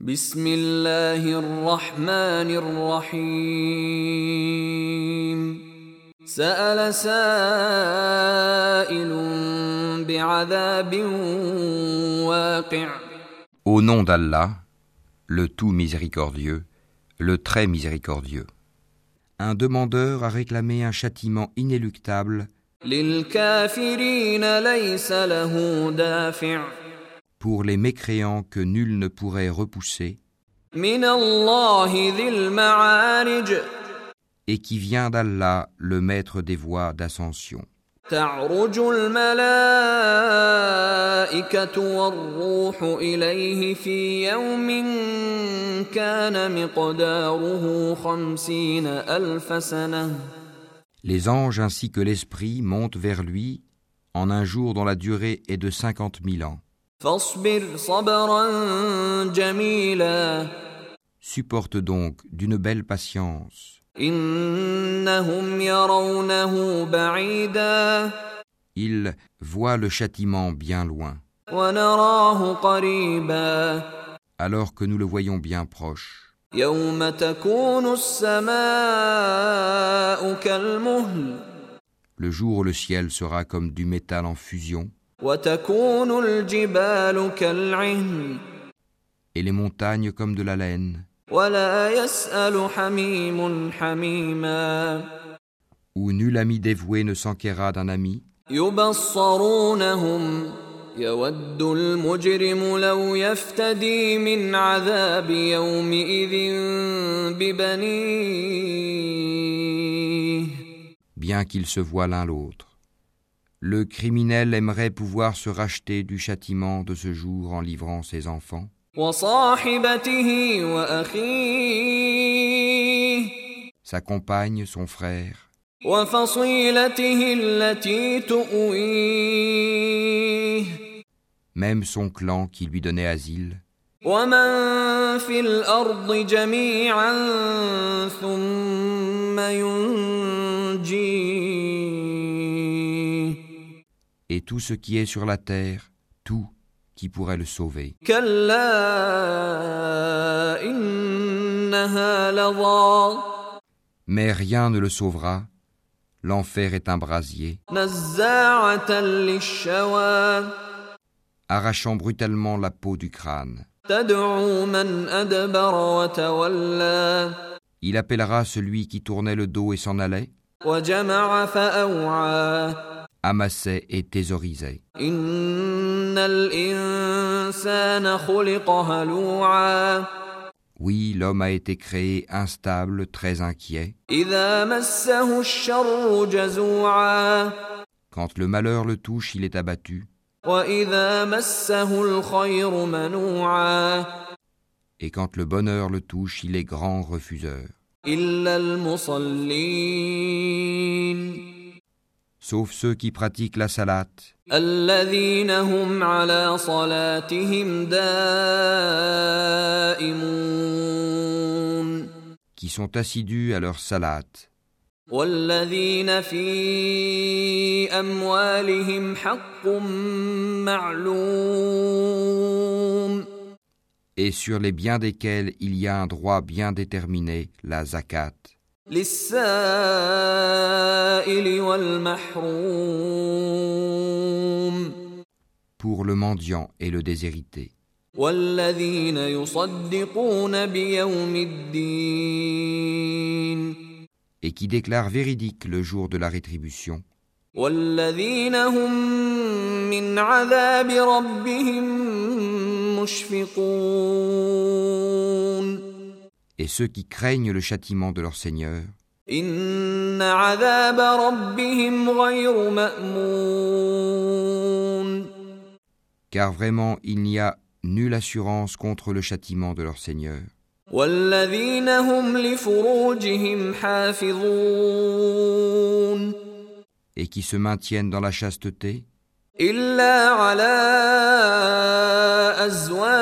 بسم الله الرحمن الرحيم سأل سائل بعذاب واقع Au nom d'Allah, le tout miséricordieux, le très miséricordieux. Un demandeur a réclamé un châtiment inéluctable للكافرين ليس له دافع pour les mécréants que nul ne pourrait repousser من الله ذي المعارج et qui vient d'Allah, le maître des voies d'ascension. تعرج الملائكة والروح إليه في يوم كان مقداره خمسين ألف سنة Les anges ainsi que l'Esprit montent vers lui en un jour dont la durée est de cinquante mille ans. Supporte donc d'une belle patience. Ils voient le châtiment bien loin. Alors que nous le voyons bien proche. Le jour où le ciel sera comme du métal en fusion. et les montagnes comme de la laine, ولا يسأل حميم حميما où nul ami dévoué ne s'enquérera d'un ami, يبصرونهم يود المجرم لو يفتدي من عذاب يومئذ ببنيه bien qu'ils se voient l'un l'autre. Le criminel aimerait pouvoir se racheter du châtiment de ce jour en livrant ses enfants, وصاحبته وأخيه sa compagne, son frère, وفصيلته التي تؤويه même son clan qui lui donnait asile, ومن في الأرض جميعا ثم ينجيه tout ce qui est sur la terre, tout qui pourrait le sauver. Mais rien ne le sauvera. L'enfer est un brasier. Arrachant brutalement la peau du crâne. Il appellera celui qui tournait le dos et s'en allait amassait et thésaurisait. Oui, l'homme a été créé instable, très inquiet. Quand le malheur le touche, il est abattu. Et quand le bonheur le touche, il est grand refuseur إلا المصلين Sauf ceux qui pratiquent la salate, الذين هم على صلاتهم دائمون qui sont assidus à leur salate, والذين في أموالهم حق معلوم et sur les biens desquels il y a un droit bien déterminé, la zakat, للسائل والمحروم pour le mendiant et le déshérité, والذين يصدقون بيوم الدين et qui déclarent véridique le jour de la rétribution, والذين هم من عذاب ربهم مشفقون et ceux qui craignent le châtiment de leur Seigneur, إن عذاب ربهم غير مأمون car vraiment il n'y a nulle assurance contre le châtiment de leur Seigneur, والذين هم لفروجهم حافظون et qui se maintiennent dans la chasteté, إلا على أزواجهم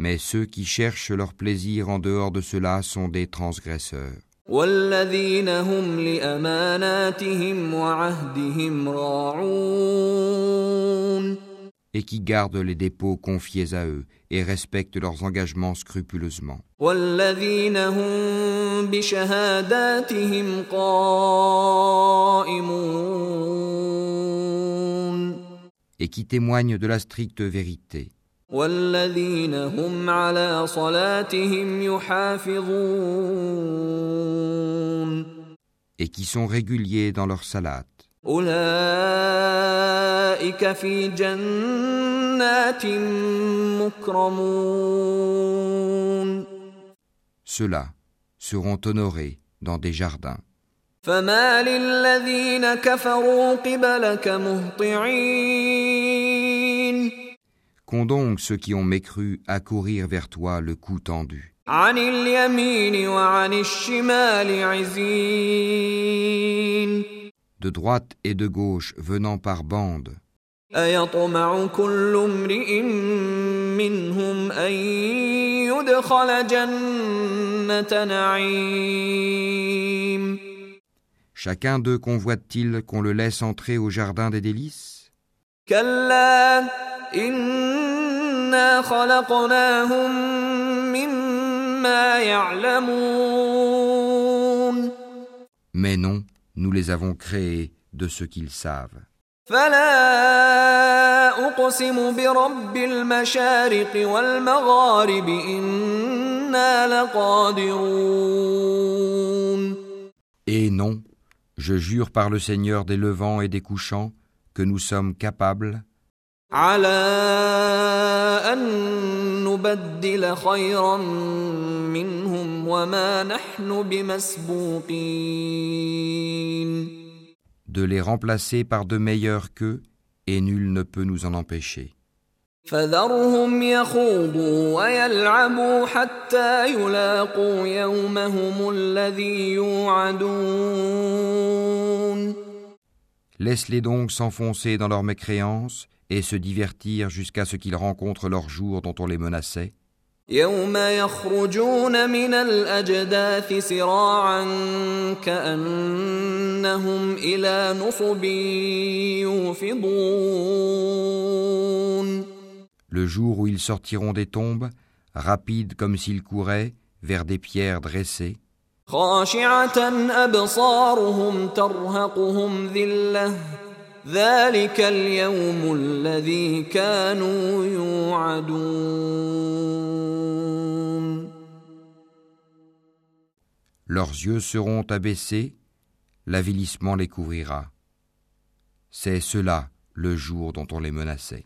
Mais ceux qui cherchent leur plaisir en dehors de cela sont des transgresseurs. Et qui gardent les dépôts confiés à eux et respectent leurs engagements scrupuleusement. Et qui témoignent de la stricte vérité والذين هم على صلاتهم يحافظون et qui sont réguliers dans leur salat. أولئك في جنات مكرمون Ceux-là seront honorés dans des jardins. فما للذين كفروا قبلك مهطعين Qu'ont donc ceux qui ont mécru à courir vers toi le cou tendu? De droite et de gauche venant par bandes. Chacun d'eux convoite-t-il qu'on le laisse entrer au jardin des délices? إنا خلقناهم مما يعلمون Mais non, nous les avons créés de ce qu'ils savent. فلا أقسم برب المشارق والمغارب إنا لقادرون Et non, je jure par le Seigneur des levants et des couchants que nous sommes capables على أن نبدل خيرا منهم وما نحن بمسبوقين de les remplacer par de meilleurs qu'eux, et nul ne peut nous en empêcher. فذرهم يخوضوا ويلعبوا حتى يلاقوا يومهم الذي يوعدون Laisse-les donc s'enfoncer dans leur mécréance et se divertir jusqu'à ce qu'ils rencontrent leur jour dont on les menaçait, يوم يخرجون من الأجداث سراعا كأنهم إلى نصب يوفضون le jour où ils sortiront des tombes, rapides comme s'ils couraient, vers des pierres dressées, خاشعة أبصارهم ترهقهم ذلة ذلك اليوم الذي كانوا يوعدون leurs yeux seront abaissés, l'avilissement les couvrira. C'est cela le jour dont on les menaçait.